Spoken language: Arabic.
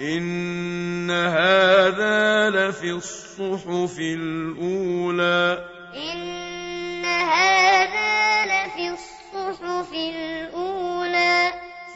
إن هذا لفي الصحف الأولى. إن